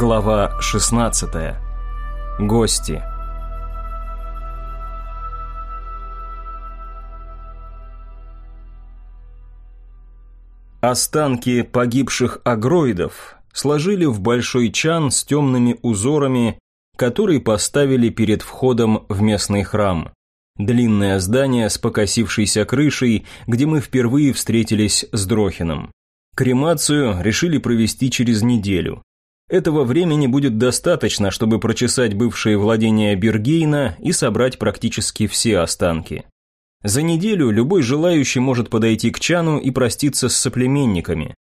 Глава 16. Гости. Останки погибших агроидов сложили в большой чан с темными узорами, который поставили перед входом в местный храм. Длинное здание с покосившейся крышей, где мы впервые встретились с Дрохином. Кремацию решили провести через неделю. Этого времени будет достаточно, чтобы прочесать бывшие владения Бергейна и собрать практически все останки. За неделю любой желающий может подойти к Чану и проститься с соплеменниками.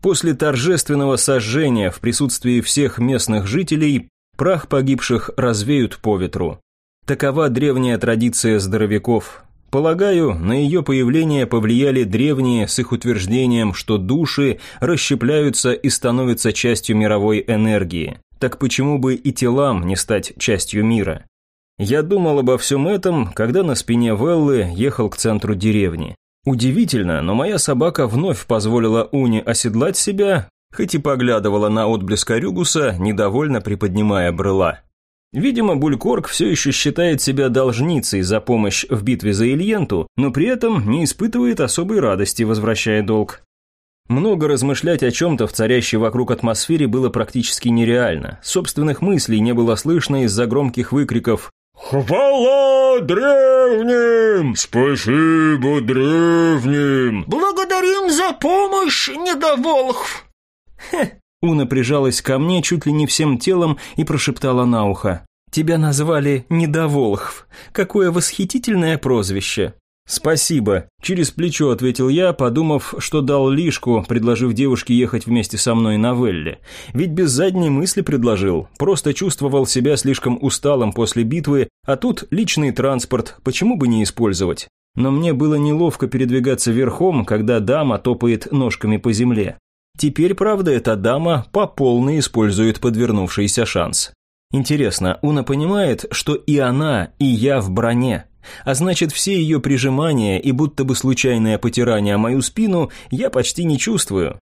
После торжественного сожжения в присутствии всех местных жителей прах погибших развеют по ветру. Такова древняя традиция здоровяков. Полагаю, на ее появление повлияли древние с их утверждением, что души расщепляются и становятся частью мировой энергии. Так почему бы и телам не стать частью мира? Я думал обо всем этом, когда на спине Веллы ехал к центру деревни. Удивительно, но моя собака вновь позволила Уни оседлать себя, хоть и поглядывала на отблеск Рюгуса, недовольно приподнимая брыла. Видимо, Булькорг все еще считает себя должницей за помощь в битве за Ильенту, но при этом не испытывает особой радости, возвращая долг. Много размышлять о чем-то в царящей вокруг атмосфере было практически нереально. Собственных мыслей не было слышно из-за громких выкриков «Хвала древним! Спасибо древним!» «Благодарим за помощь, недоволхв!» «Хе, Уна прижалась ко мне чуть ли не всем телом и прошептала на ухо. «Тебя назвали Недоволхв. Какое восхитительное прозвище!» «Спасибо», – через плечо ответил я, подумав, что дал лишку, предложив девушке ехать вместе со мной на Велле. Ведь без задней мысли предложил, просто чувствовал себя слишком усталым после битвы, а тут личный транспорт, почему бы не использовать? Но мне было неловко передвигаться верхом, когда дама топает ножками по земле. Теперь, правда, эта дама по полной использует подвернувшийся шанс. Интересно, Уна понимает, что и она, и я в броне. А значит, все ее прижимания и будто бы случайное потирание мою спину я почти не чувствую.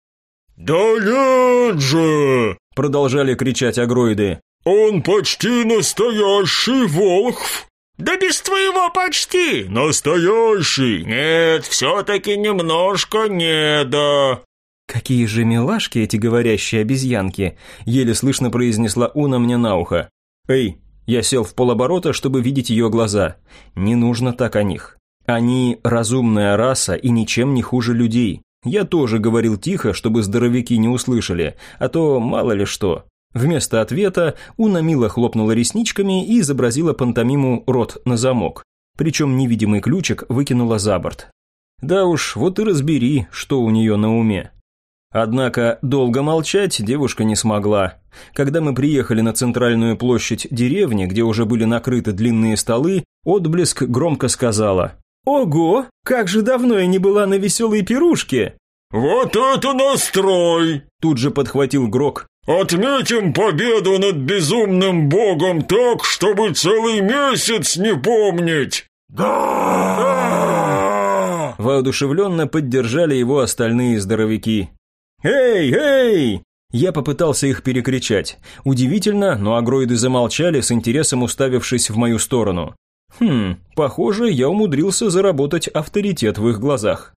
«Да нет же!» – продолжали кричать агроиды. «Он почти настоящий волхв!» «Да без твоего почти!» «Настоящий!» «Нет, все-таки немножко не да!» «Какие же милашки эти говорящие обезьянки!» – еле слышно произнесла Уна мне на ухо. «Эй!» – я сел в полоборота, чтобы видеть ее глаза. «Не нужно так о них. Они разумная раса и ничем не хуже людей. Я тоже говорил тихо, чтобы здоровяки не услышали, а то мало ли что». Вместо ответа Уна мило хлопнула ресничками и изобразила пантомиму «рот на замок». Причем невидимый ключик выкинула за борт. Да уж, вот и разбери, что у нее на уме. Однако долго молчать девушка не смогла. Когда мы приехали на центральную площадь деревни, где уже были накрыты длинные столы, отблеск громко сказала «Ого, как же давно я не была на веселой пирушке!» «Вот это настрой!» Тут же подхватил Грок. «Отметим победу над безумным богом так, чтобы целый месяц не помнить!» «Да!», да! Воодушевленно поддержали его остальные здоровяки. «Эй, эй!» Я попытался их перекричать. Удивительно, но агроиды замолчали, с интересом уставившись в мою сторону. Хм, похоже, я умудрился заработать авторитет в их глазах.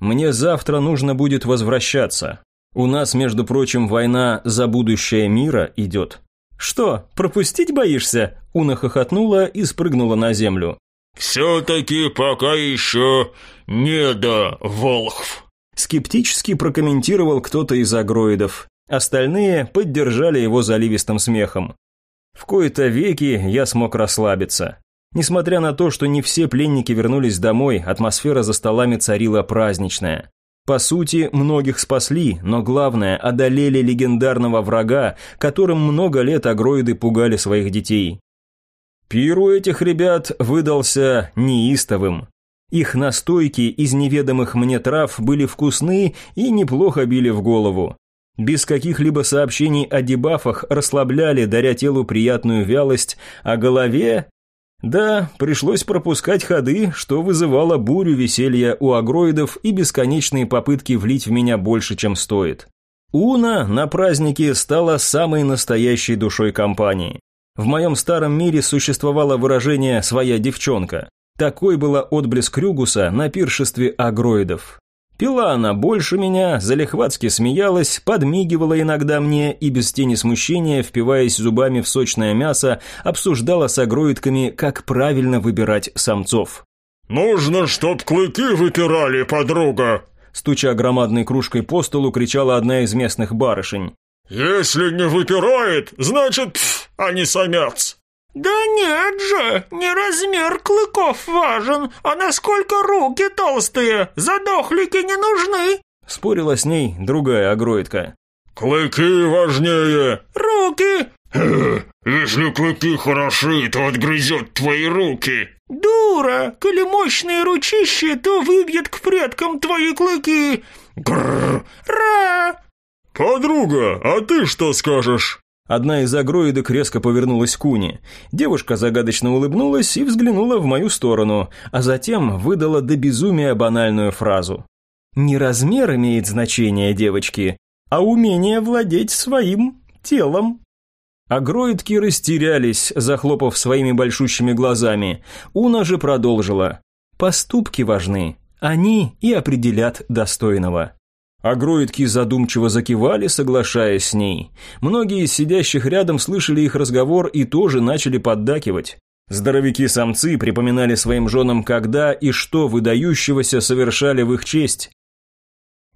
Мне завтра нужно будет возвращаться. У нас, между прочим, война за будущее мира идет. Что, пропустить боишься? Уна хохотнула и спрыгнула на землю. «Все-таки пока еще не до волхв», скептически прокомментировал кто-то из агроидов. Остальные поддержали его заливистым смехом. В кои-то веки я смог расслабиться. Несмотря на то, что не все пленники вернулись домой, атмосфера за столами царила праздничная. По сути, многих спасли, но главное, одолели легендарного врага, которым много лет агроиды пугали своих детей. Пир у этих ребят выдался неистовым. Их настойки из неведомых мне трав были вкусны и неплохо били в голову. Без каких-либо сообщений о дебафах расслабляли, даря телу приятную вялость, а голове... Да, пришлось пропускать ходы, что вызывало бурю веселья у агроидов и бесконечные попытки влить в меня больше, чем стоит. Уна на празднике стала самой настоящей душой компании. В моем старом мире существовало выражение «своя девчонка». Такой была отблеск Рюгуса на пиршестве агроидов. Пила она больше меня, залихватски смеялась, подмигивала иногда мне и без тени смущения, впиваясь зубами в сочное мясо, обсуждала с агроидками, как правильно выбирать самцов. «Нужно, чтоб клыки вытирали, подруга!» Стуча громадной кружкой по столу, кричала одна из местных барышень. «Если не выпирает, значит, пф, а не самец!» «Да нет же, не размер клыков важен, а насколько руки толстые, задохлики не нужны!» Спорила с ней другая агроидка. «Клыки важнее!» «Руки!» «Если клыки хороши, то отгрызет твои руки!» «Дура! Коли мощные ручищи, то выбьет к предкам твои клыки!» «Грррр!» «Ра!» «Подруга, а ты что скажешь?» Одна из агроидок резко повернулась к Уне. Девушка загадочно улыбнулась и взглянула в мою сторону, а затем выдала до безумия банальную фразу. «Не размер имеет значение, девочки, а умение владеть своим телом». Агроидки растерялись, захлопав своими большущими глазами. Уна же продолжила. «Поступки важны. Они и определят достойного». Агроидки задумчиво закивали, соглашаясь с ней. Многие из сидящих рядом слышали их разговор и тоже начали поддакивать. Здоровяки-самцы припоминали своим женам, когда и что выдающегося совершали в их честь.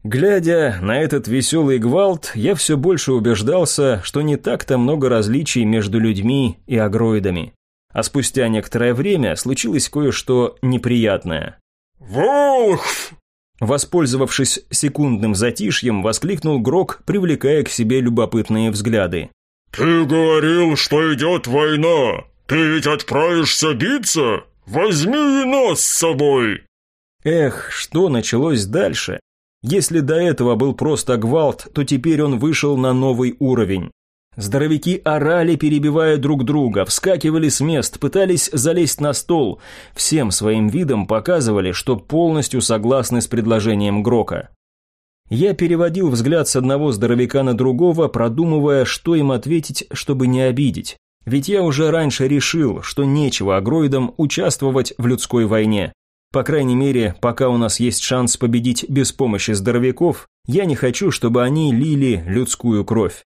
Глядя на этот веселый гвалт, я все больше убеждался, что не так-то много различий между людьми и агроидами. А спустя некоторое время случилось кое-что неприятное. «Волхв!» Воспользовавшись секундным затишьем, воскликнул Грок, привлекая к себе любопытные взгляды. «Ты говорил, что идет война. Ты ведь отправишься биться? Возьми и нас с собой!» Эх, что началось дальше? Если до этого был просто гвалт, то теперь он вышел на новый уровень. Здоровяки орали, перебивая друг друга, вскакивали с мест, пытались залезть на стол. Всем своим видом показывали, что полностью согласны с предложением Грока. Я переводил взгляд с одного здоровяка на другого, продумывая, что им ответить, чтобы не обидеть. Ведь я уже раньше решил, что нечего агроидам участвовать в людской войне. По крайней мере, пока у нас есть шанс победить без помощи здоровяков, я не хочу, чтобы они лили людскую кровь.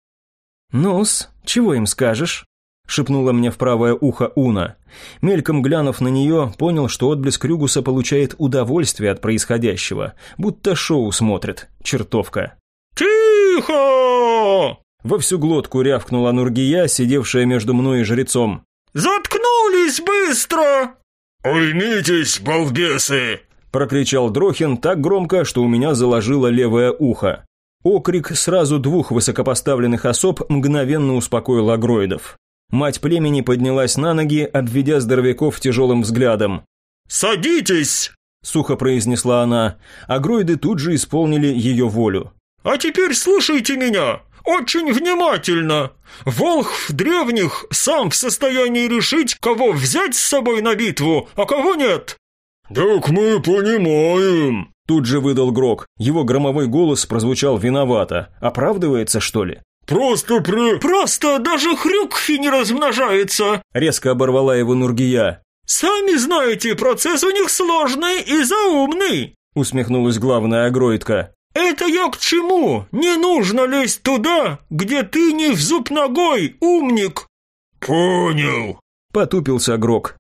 «Ну-с, чего им скажешь?» – шепнула мне в правое ухо Уна. Мельком глянув на нее, понял, что отблеск Рюгуса получает удовольствие от происходящего, будто шоу смотрит, чертовка. «Тихо!» Во всю глотку рявкнула Нургия, сидевшая между мной и жрецом. «Заткнулись быстро!» «Уймитесь, балбесы!» – прокричал Дрохин так громко, что у меня заложило левое ухо. Окрик сразу двух высокопоставленных особ мгновенно успокоил агроидов. Мать племени поднялась на ноги, обведя здоровяков тяжелым взглядом. «Садитесь!» – сухо произнесла она. Агроиды тут же исполнили ее волю. «А теперь слушайте меня! Очень внимательно! Волх в древних сам в состоянии решить, кого взять с собой на битву, а кого нет!» «Так мы понимаем!» Тут же выдал Грок. Его громовой голос прозвучал виновато. Оправдывается, что ли? «Просто при...» «Просто даже хрюкхи не размножается!» Резко оборвала его Нургия. «Сами знаете, процесс у них сложный и заумный!» Усмехнулась главная агроидка. «Это я к чему? Не нужно лезть туда, где ты не в зуб ногой, умник!» «Понял!» Потупился Грок.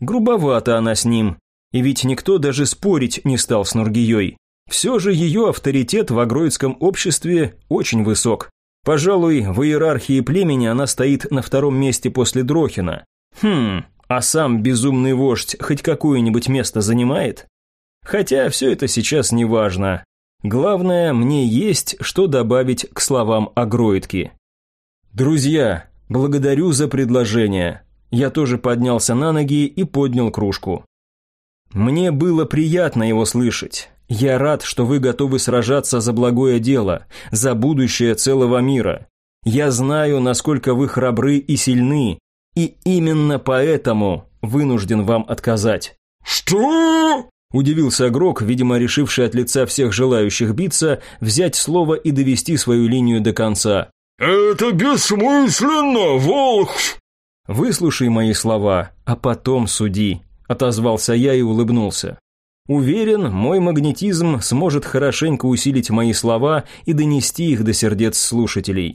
Грубовато она с ним. И ведь никто даже спорить не стал с Нургией. Все же ее авторитет в агроидском обществе очень высок. Пожалуй, в иерархии племени она стоит на втором месте после Дрохина. Хм, а сам безумный вождь хоть какое-нибудь место занимает? Хотя все это сейчас не важно. Главное, мне есть что добавить к словам агроидки. Друзья, благодарю за предложение. Я тоже поднялся на ноги и поднял кружку. Мне было приятно его слышать. Я рад, что вы готовы сражаться за благое дело, за будущее целого мира. Я знаю, насколько вы храбры и сильны, и именно поэтому вынужден вам отказать». «Что?» Удивился Грок, видимо, решивший от лица всех желающих биться, взять слово и довести свою линию до конца. «Это бессмысленно, Волхв!» «Выслушай мои слова, а потом суди», – отозвался я и улыбнулся. Уверен, мой магнетизм сможет хорошенько усилить мои слова и донести их до сердец слушателей.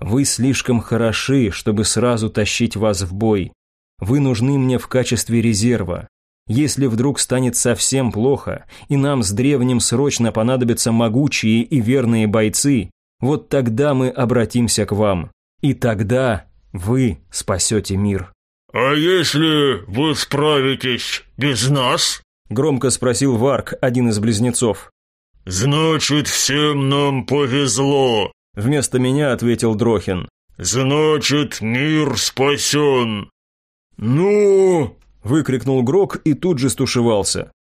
Вы слишком хороши, чтобы сразу тащить вас в бой. Вы нужны мне в качестве резерва. Если вдруг станет совсем плохо, и нам с древним срочно понадобятся могучие и верные бойцы, вот тогда мы обратимся к вам. И тогда вы спасете мир. «А если вы справитесь без нас?» Громко спросил Варк, один из близнецов. «Значит, всем нам повезло!» Вместо меня ответил Дрохин. «Значит, мир спасен!» «Ну?» Выкрикнул Грок и тут же стушевался.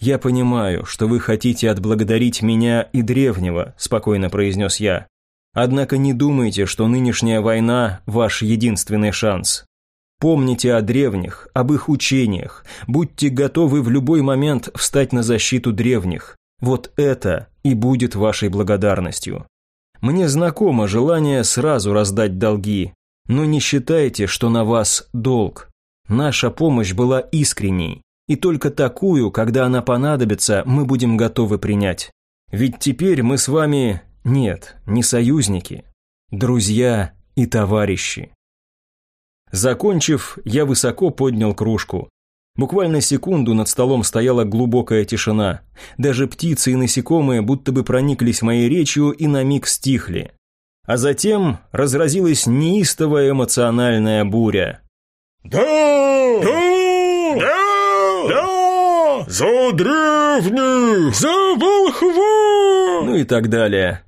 «Я понимаю, что вы хотите отблагодарить меня и древнего», спокойно произнес я. «Однако не думайте, что нынешняя война – ваш единственный шанс. Помните о древних, об их учениях, будьте готовы в любой момент встать на защиту древних. Вот это и будет вашей благодарностью. Мне знакомо желание сразу раздать долги, но не считайте, что на вас долг. Наша помощь была искренней, и только такую, когда она понадобится, мы будем готовы принять. Ведь теперь мы с вами, нет, не союзники, друзья и товарищи. Закончив, я высоко поднял кружку. Буквально секунду над столом стояла глубокая тишина. Даже птицы и насекомые будто бы прониклись моей речью и на миг стихли. А затем разразилась неистовая эмоциональная буря. «Да! Да! Да! Да! За древних! За волхва!» Ну и так далее.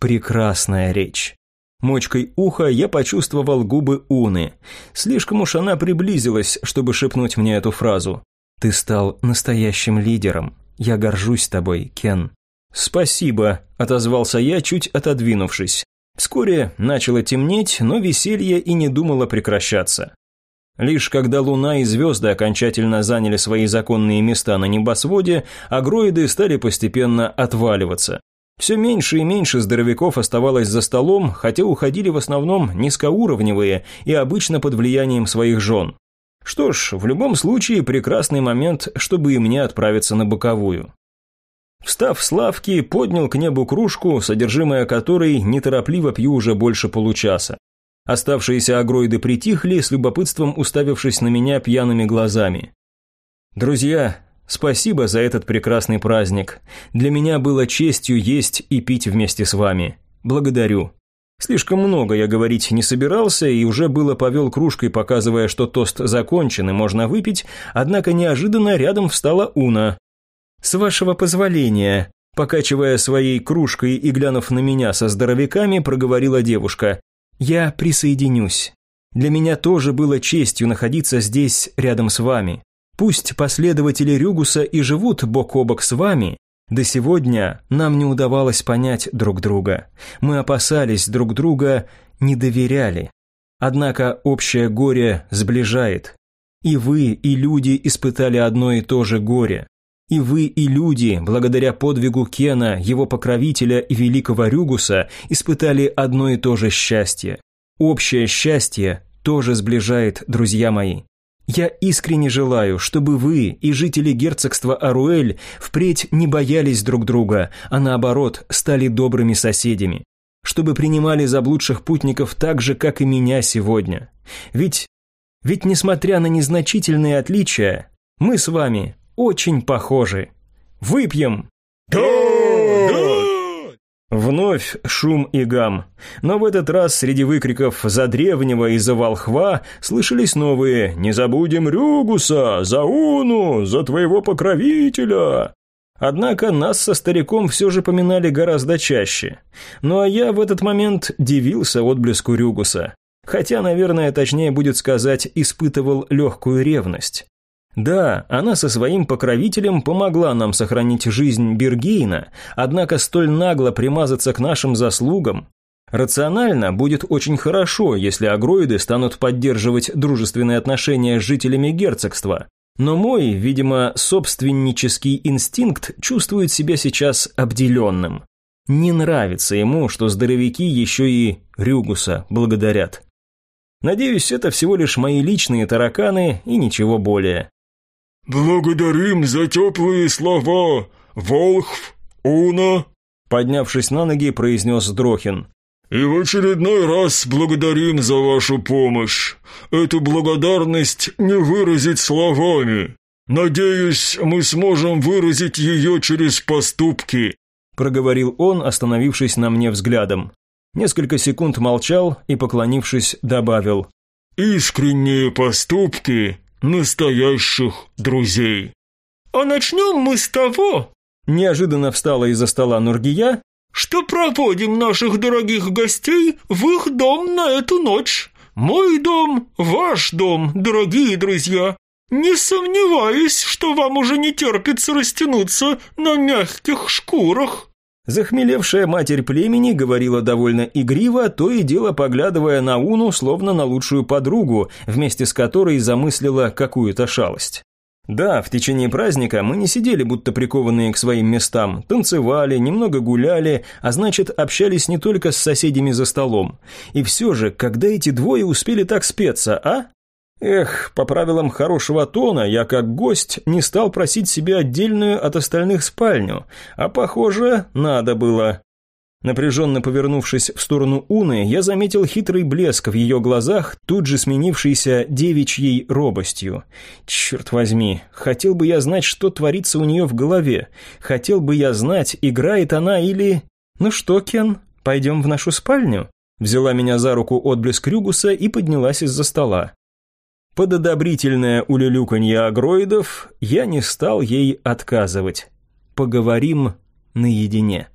Прекрасная речь. Мочкой уха я почувствовал губы Уны. Слишком уж она приблизилась, чтобы шепнуть мне эту фразу. «Ты стал настоящим лидером. Я горжусь тобой, Кен». «Спасибо», – отозвался я, чуть отодвинувшись. Вскоре начало темнеть, но веселье и не думало прекращаться. Лишь когда Луна и звезды окончательно заняли свои законные места на небосводе, агроиды стали постепенно отваливаться. Все меньше и меньше здоровяков оставалось за столом, хотя уходили в основном низкоуровневые и обычно под влиянием своих жен. Что ж, в любом случае прекрасный момент, чтобы и мне отправиться на боковую. Встав с лавки, поднял к небу кружку, содержимое которой неторопливо пью уже больше получаса. Оставшиеся агроиды притихли, с любопытством уставившись на меня пьяными глазами. «Друзья, Спасибо за этот прекрасный праздник. Для меня было честью есть и пить вместе с вами. Благодарю. Слишком много я говорить не собирался и уже было повел кружкой, показывая, что тост закончен и можно выпить, однако неожиданно рядом встала Уна. «С вашего позволения», покачивая своей кружкой и глянув на меня со здоровяками, проговорила девушка. «Я присоединюсь. Для меня тоже было честью находиться здесь рядом с вами. Пусть последователи Рюгуса и живут бок о бок с вами, до сегодня нам не удавалось понять друг друга. Мы опасались друг друга, не доверяли. Однако общее горе сближает. И вы, и люди испытали одно и то же горе. И вы, и люди, благодаря подвигу Кена, его покровителя и великого Рюгуса, испытали одно и то же счастье. Общее счастье тоже сближает, друзья мои. Я искренне желаю, чтобы вы и жители герцогства Аруэль впредь не боялись друг друга, а наоборот, стали добрыми соседями. Чтобы принимали заблудших путников так же, как и меня сегодня. Ведь, ведь несмотря на незначительные отличия, мы с вами очень похожи. Выпьем! Да! Вновь шум и гам. Но в этот раз среди выкриков «За древнего» и «За волхва» слышались новые «Не забудем Рюгуса! За Уну! За твоего покровителя!» Однако нас со стариком все же поминали гораздо чаще. Ну а я в этот момент дивился отблеску Рюгуса. Хотя, наверное, точнее будет сказать, испытывал легкую ревность. Да, она со своим покровителем помогла нам сохранить жизнь Бергейна, однако столь нагло примазаться к нашим заслугам. Рационально будет очень хорошо, если агроиды станут поддерживать дружественные отношения с жителями герцогства. Но мой, видимо, собственнический инстинкт чувствует себя сейчас обделенным. Не нравится ему, что здоровяки еще и Рюгуса благодарят. Надеюсь, это всего лишь мои личные тараканы и ничего более. «Благодарим за теплые слова, Волхв, Уна!» Поднявшись на ноги, произнес Дрохин. «И в очередной раз благодарим за вашу помощь. Эту благодарность не выразить словами. Надеюсь, мы сможем выразить ее через поступки», проговорил он, остановившись на мне взглядом. Несколько секунд молчал и, поклонившись, добавил. «Искренние поступки настоящих друзей». «А начнем мы с того...» Неожиданно встала из-за стола Нургия, что проводим наших дорогих гостей в их дом на эту ночь. Мой дом, ваш дом, дорогие друзья. Не сомневаюсь, что вам уже не терпится растянуться на мягких шкурах. Захмелевшая матерь племени говорила довольно игриво, то и дело поглядывая на Уну, словно на лучшую подругу, вместе с которой замыслила какую-то шалость. Да, в течение праздника мы не сидели будто прикованные к своим местам, танцевали, немного гуляли, а значит, общались не только с соседями за столом. И все же, когда эти двое успели так спеться, а? Эх, по правилам хорошего тона, я как гость не стал просить себе отдельную от остальных спальню, а похоже, надо было. Напряженно повернувшись в сторону Уны, я заметил хитрый блеск в ее глазах, тут же сменившийся девичьей робостью. Черт возьми, хотел бы я знать, что творится у нее в голове. Хотел бы я знать, играет она или... Ну что, Кен, пойдем в нашу спальню? Взяла меня за руку отблеск Рюгуса и поднялась из-за стола. Под одобрительное улюлюканье агроидов я не стал ей отказывать. Поговорим наедине.